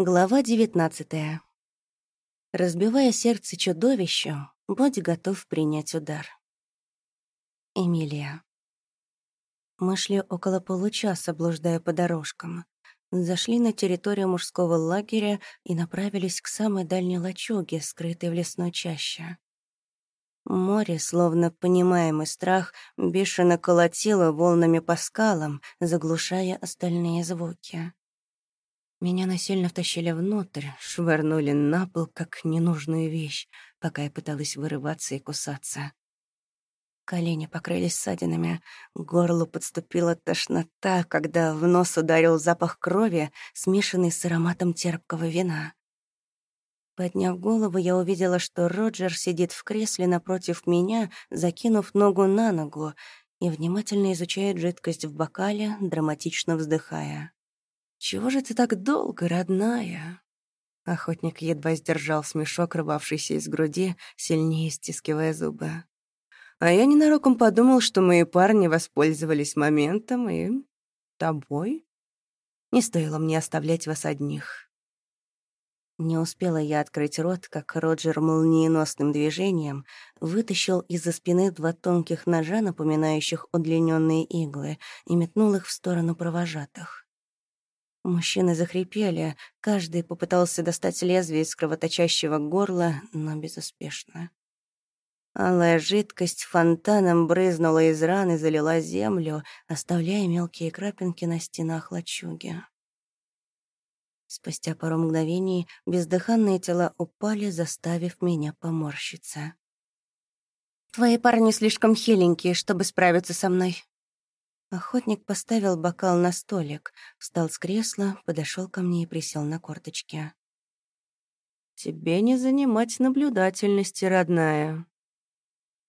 Глава девятнадцатая. Разбивая сердце чудовищу, будь готов принять удар. Эмилия. Мы шли около получаса, блуждая по дорожкам. Зашли на территорию мужского лагеря и направились к самой дальней лачуге, скрытой в лесной чаще. Море, словно понимаемый страх, бешено колотило волнами по скалам, заглушая остальные звуки. Меня насильно втащили внутрь, швырнули на пол, как ненужную вещь, пока я пыталась вырываться и кусаться. Колени покрылись ссадинами, к горлу подступила тошнота, когда в нос ударил запах крови, смешанный с ароматом терпкого вина. Подняв голову, я увидела, что Роджер сидит в кресле напротив меня, закинув ногу на ногу, и внимательно изучает жидкость в бокале, драматично вздыхая. «Чего же ты так долго, родная?» Охотник едва сдержал смешок, рвавшийся из груди, сильнее стискивая зубы. А я ненароком подумал, что мои парни воспользовались моментом и... тобой. Не стоило мне оставлять вас одних. Не успела я открыть рот, как Роджер молниеносным движением вытащил из-за спины два тонких ножа, напоминающих удлиненные иглы, и метнул их в сторону провожатых. Мужчины захрипели, каждый попытался достать лезвие из кровоточащего горла, но безуспешно. Алая жидкость фонтаном брызнула из раны и залила землю, оставляя мелкие крапинки на стенах лачуги. Спустя пару мгновений бездыханные тела упали, заставив меня поморщиться. «Твои парни слишком хиленькие, чтобы справиться со мной», Охотник поставил бокал на столик, встал с кресла, подошел ко мне и присел на корточки. «Тебе не занимать наблюдательности, родная».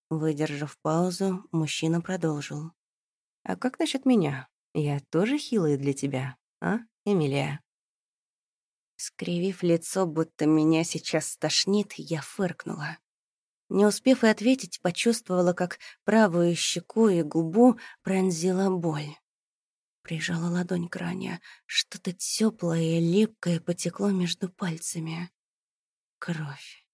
Выдержав паузу, мужчина продолжил. «А как насчет меня? Я тоже хилый для тебя, а, Эмилия?» Скривив лицо, будто меня сейчас стошнит, я фыркнула. Не успев и ответить, почувствовала, как правую щеку и губу пронзила боль. Прижала ладонь к ране. Что-то теплое и липкое потекло между пальцами. Кровь.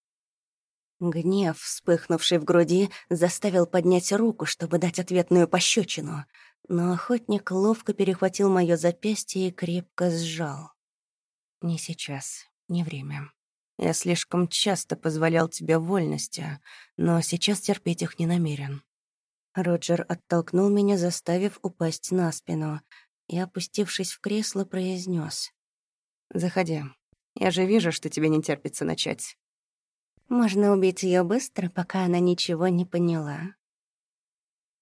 Гнев, вспыхнувший в груди, заставил поднять руку, чтобы дать ответную пощечину. Но охотник ловко перехватил мое запястье и крепко сжал. «Не сейчас, не время». Я слишком часто позволял тебе вольности, но сейчас терпеть их не намерен». Роджер оттолкнул меня, заставив упасть на спину, и, опустившись в кресло, произнес: «Заходи. Я же вижу, что тебе не терпится начать». «Можно убить ее быстро, пока она ничего не поняла».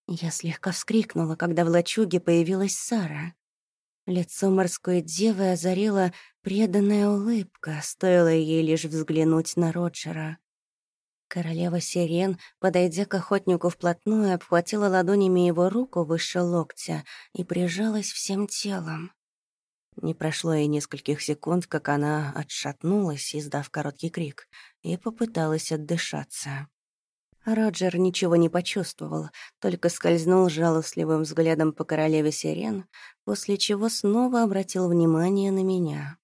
Я слегка вскрикнула, когда в лачуге появилась Сара. Лицо морской девы озарила преданная улыбка, стоило ей лишь взглянуть на Роджера. Королева Сирен, подойдя к охотнику вплотную, обхватила ладонями его руку выше локтя и прижалась всем телом. Не прошло и нескольких секунд, как она отшатнулась, издав короткий крик, и попыталась отдышаться. Роджер ничего не почувствовал, только скользнул жалостливым взглядом по королеве сирен, после чего снова обратил внимание на меня.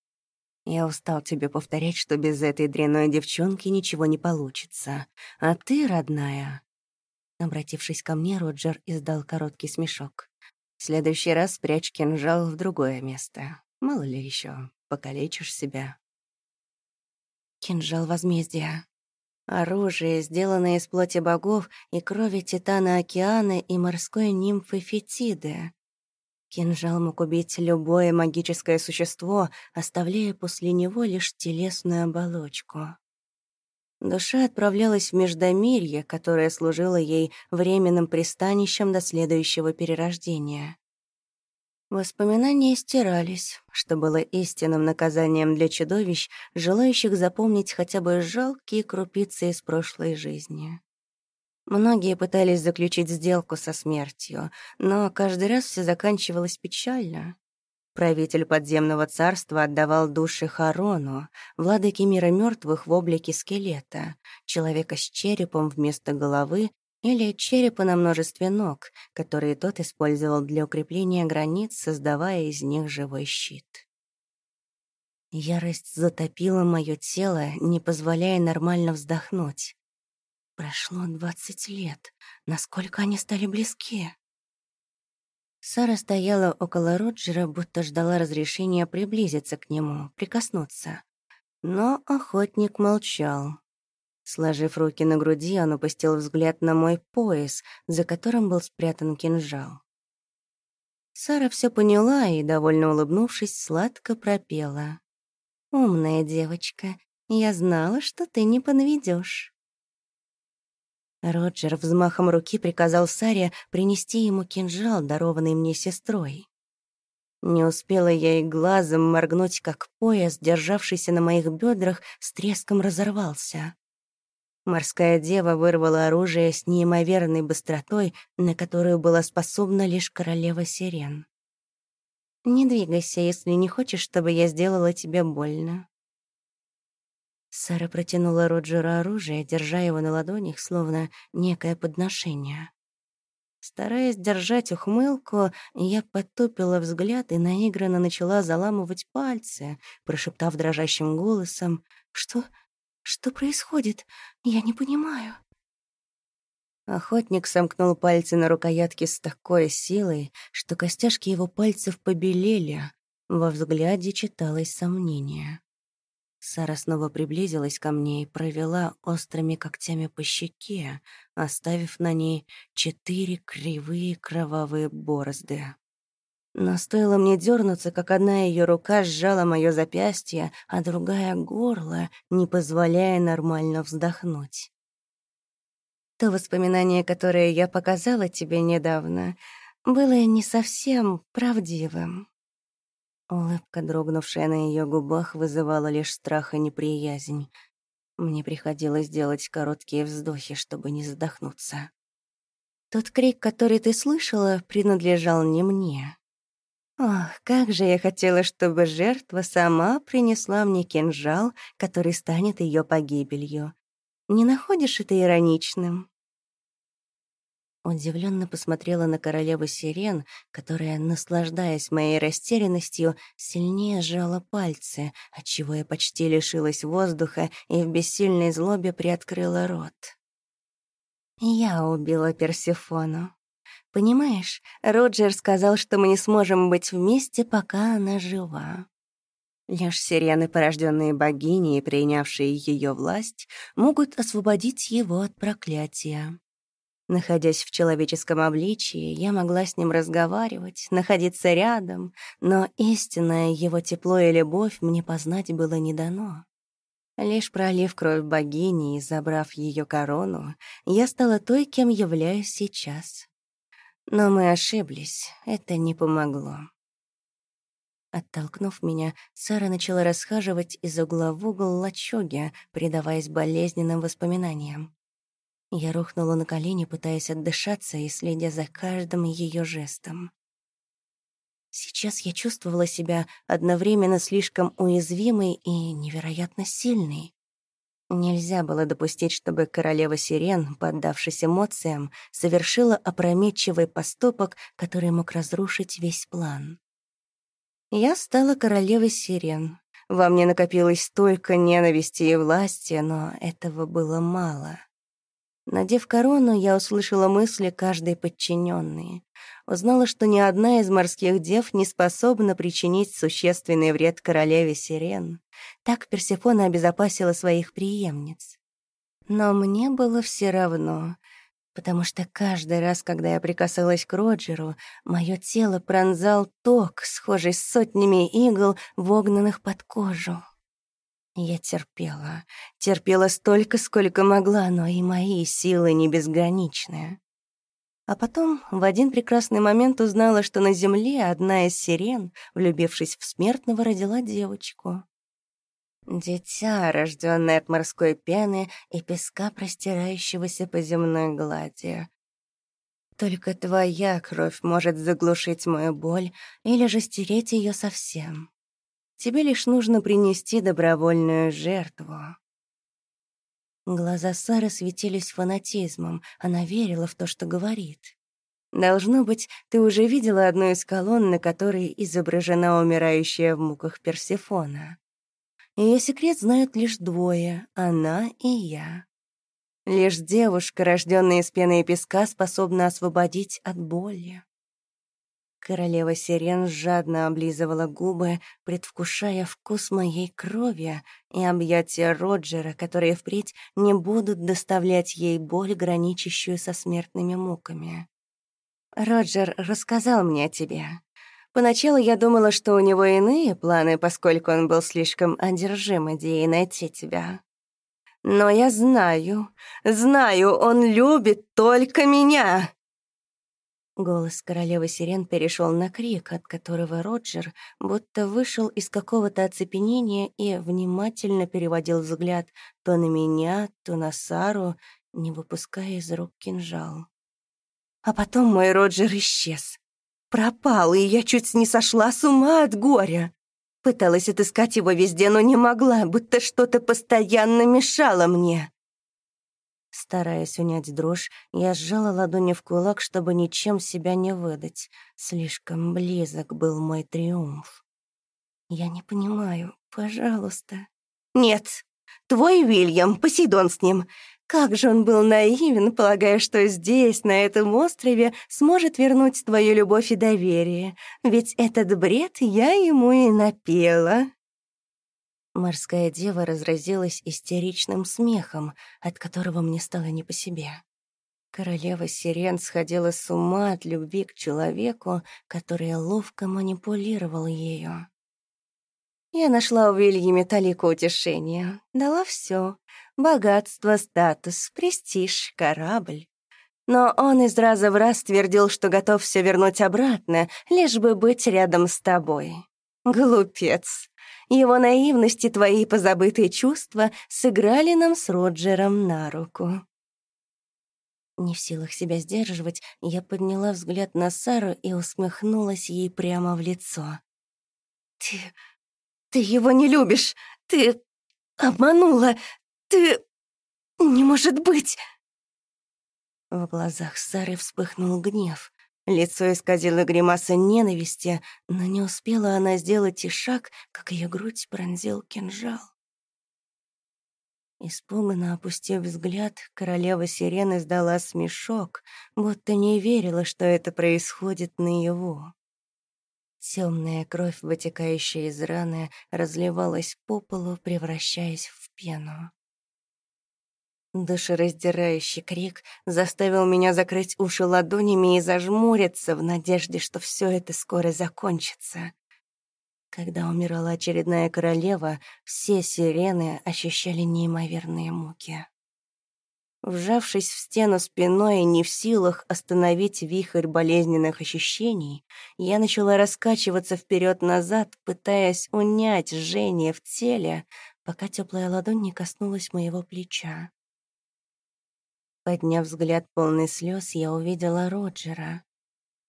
«Я устал тебе повторять, что без этой дрянной девчонки ничего не получится. А ты, родная...» Обратившись ко мне, Роджер издал короткий смешок. «В следующий раз спрячь кинжал в другое место. Мало ли еще, покалечишь себя». Кинжал возмездия. Оружие, сделанное из плоти богов и крови титана океана и морской нимфы Фетиды. Кинжал мог убить любое магическое существо, оставляя после него лишь телесную оболочку. Душа отправлялась в Междомирье, которое служило ей временным пристанищем до следующего перерождения. Воспоминания стирались, что было истинным наказанием для чудовищ, желающих запомнить хотя бы жалкие крупицы из прошлой жизни. Многие пытались заключить сделку со смертью, но каждый раз все заканчивалось печально. Правитель подземного царства отдавал души Харону, владыке мира мертвых в облике скелета, человека с черепом вместо головы или черепа на множестве ног, которые тот использовал для укрепления границ, создавая из них живой щит. Ярость затопила мое тело, не позволяя нормально вздохнуть. Прошло двадцать лет. Насколько они стали близки? Сара стояла около Роджера, будто ждала разрешения приблизиться к нему, прикоснуться. Но охотник молчал. Сложив руки на груди, он упустил взгляд на мой пояс, за которым был спрятан кинжал. Сара все поняла и, довольно улыбнувшись, сладко пропела. «Умная девочка, я знала, что ты не подведешь. Роджер взмахом руки приказал Саре принести ему кинжал, дарованный мне сестрой. Не успела я и глазом моргнуть, как пояс, державшийся на моих бедрах, с треском разорвался. Морская дева вырвала оружие с неимоверной быстротой, на которую была способна лишь королева сирен. «Не двигайся, если не хочешь, чтобы я сделала тебе больно», Сара протянула Роджеру оружие, держа его на ладонях, словно некое подношение. Стараясь держать ухмылку, я потупила взгляд и наигранно начала заламывать пальцы, прошептав дрожащим голосом «Что? Что происходит? Я не понимаю». Охотник сомкнул пальцы на рукоятке с такой силой, что костяшки его пальцев побелели. Во взгляде читалось сомнение. Сара снова приблизилась ко мне и провела острыми когтями по щеке, оставив на ней четыре кривые кровавые борозды. Но стоило мне дернуться, как одна ее рука сжала мое запястье, а другая — горло, не позволяя нормально вздохнуть. То воспоминание, которое я показала тебе недавно, было не совсем правдивым. Улыбка, дрогнувшая на ее губах, вызывала лишь страх и неприязнь. Мне приходилось делать короткие вздохи, чтобы не задохнуться. Тот крик, который ты слышала, принадлежал не мне. Ох, как же я хотела, чтобы жертва сама принесла мне кинжал, который станет ее погибелью. Не находишь это ироничным? Удивленно посмотрела на королеву сирен, которая, наслаждаясь моей растерянностью, сильнее сжала пальцы, отчего я почти лишилась воздуха и в бессильной злобе приоткрыла рот. Я убила Персефону. Понимаешь, Роджер сказал, что мы не сможем быть вместе, пока она жива. Лишь сирены, порожденные богиней и принявшие ее власть, могут освободить его от проклятия. Находясь в человеческом обличии, я могла с ним разговаривать, находиться рядом, но истинное его тепло и любовь мне познать было не дано. Лишь пролив кровь богини и забрав ее корону, я стала той, кем являюсь сейчас. Но мы ошиблись, это не помогло. Оттолкнув меня, Сара начала расхаживать из угла в угол лачуги, предаваясь болезненным воспоминаниям. Я рухнула на колени, пытаясь отдышаться и следя за каждым ее жестом. Сейчас я чувствовала себя одновременно слишком уязвимой и невероятно сильной. Нельзя было допустить, чтобы королева сирен, поддавшись эмоциям, совершила опрометчивый поступок, который мог разрушить весь план. Я стала королевой сирен. Во мне накопилось столько ненависти и власти, но этого было мало. Надев корону, я услышала мысли каждой подчиненной. Узнала, что ни одна из морских дев не способна причинить существенный вред королеве сирен. Так Персефона обезопасила своих преемниц. Но мне было все равно, потому что каждый раз, когда я прикасалась к Роджеру, мое тело пронзал ток, схожий с сотнями игл, вогнанных под кожу. Я терпела. Терпела столько, сколько могла, но и мои силы не безграничны. А потом в один прекрасный момент узнала, что на земле одна из сирен, влюбившись в смертного, родила девочку. Дитя, рожденное от морской пены и песка, простирающегося по земной глади. Только твоя кровь может заглушить мою боль или же стереть ее совсем. Тебе лишь нужно принести добровольную жертву». Глаза Сары светились фанатизмом. Она верила в то, что говорит. «Должно быть, ты уже видела одну из колонн, на которой изображена умирающая в муках Персефона. Ее секрет знают лишь двое — она и я. Лишь девушка, рожденная из пены и песка, способна освободить от боли. Королева сирен жадно облизывала губы, предвкушая вкус моей крови и объятия Роджера, которые впредь не будут доставлять ей боль, граничащую со смертными муками. «Роджер рассказал мне о тебе. Поначалу я думала, что у него иные планы, поскольку он был слишком одержим идеей найти тебя. Но я знаю, знаю, он любит только меня!» Голос королевы сирен перешел на крик, от которого Роджер будто вышел из какого-то оцепенения и внимательно переводил взгляд то на меня, то на Сару, не выпуская из рук кинжал. А потом мой Роджер исчез. Пропал, и я чуть не сошла с ума от горя. Пыталась отыскать его везде, но не могла, будто что-то постоянно мешало мне. Стараясь унять дрожь, я сжала ладони в кулак, чтобы ничем себя не выдать. Слишком близок был мой триумф. «Я не понимаю. Пожалуйста». «Нет, твой Вильям, Посейдон с ним. Как же он был наивен, полагая, что здесь, на этом острове, сможет вернуть твою любовь и доверие. Ведь этот бред я ему и напела». Морская дева разразилась истеричным смехом, от которого мне стало не по себе. Королева сирен сходила с ума от любви к человеку, который ловко манипулировал ею. Я нашла у Вильяме талику утешения. Дала все: Богатство, статус, престиж, корабль. Но он из раза в раз твердил, что готов все вернуть обратно, лишь бы быть рядом с тобой. Глупец. Его наивность и твои позабытые чувства сыграли нам с Роджером на руку. Не в силах себя сдерживать, я подняла взгляд на Сару и усмехнулась ей прямо в лицо. «Ты... ты его не любишь! Ты обманула! Ты... не может быть!» В глазах Сары вспыхнул гнев. Лицо исказило гримаса ненависти, но не успела она сделать и шаг, как ее грудь пронзил кинжал. Испуганно опустив взгляд, королева сирен издала смешок, будто не верила, что это происходит наяву. Темная кровь, вытекающая из раны, разливалась по полу, превращаясь в пену. Душераздирающий крик заставил меня закрыть уши ладонями и зажмуриться в надежде, что все это скоро закончится. Когда умирала очередная королева, все сирены ощущали неимоверные муки. Вжавшись в стену спиной и не в силах остановить вихрь болезненных ощущений, я начала раскачиваться вперед назад пытаясь унять жжение в теле, пока теплая ладонь не коснулась моего плеча. Подняв взгляд полный слез, я увидела Роджера.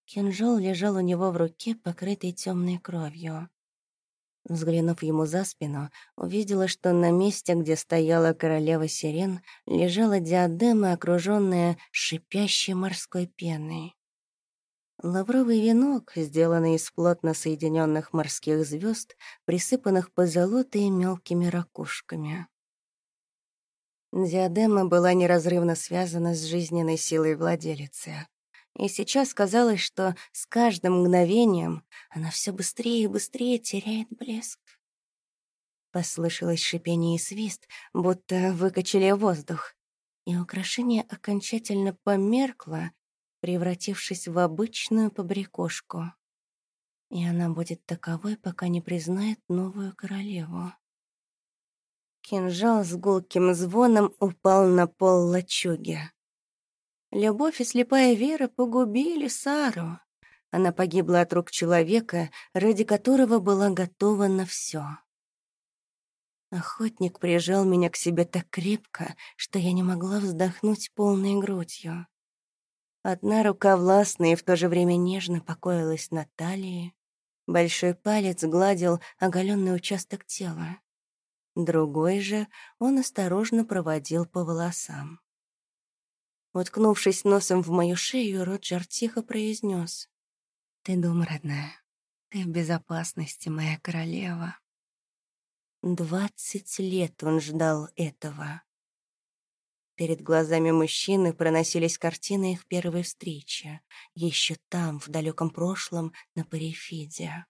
Кинжал лежал у него в руке, покрытый темной кровью. Взглянув ему за спину, увидела, что на месте, где стояла королева сирен, лежала диадема, окруженная шипящей морской пеной. Лавровый венок, сделанный из плотно соединенных морских звезд, присыпанных позолотой мелкими ракушками. Диадема была неразрывно связана с жизненной силой владелицы. И сейчас казалось, что с каждым мгновением она все быстрее и быстрее теряет блеск. Послышалось шипение и свист, будто выкачали воздух, и украшение окончательно померкло, превратившись в обычную побрякушку. И она будет таковой, пока не признает новую королеву. Кинжал с гулким звоном упал на пол лачуги. Любовь и слепая вера погубили Сару. Она погибла от рук человека, ради которого была готова на все. Охотник прижал меня к себе так крепко, что я не могла вздохнуть полной грудью. Одна рука властно и в то же время нежно покоилась на талии. Большой палец гладил оголенный участок тела. Другой же он осторожно проводил по волосам. Уткнувшись носом в мою шею, Роджер тихо произнес: «Ты дома, родная. Ты в безопасности, моя королева». Двадцать лет он ждал этого. Перед глазами мужчины проносились картины их первой встречи. Еще там, в далеком прошлом, на Парифиде.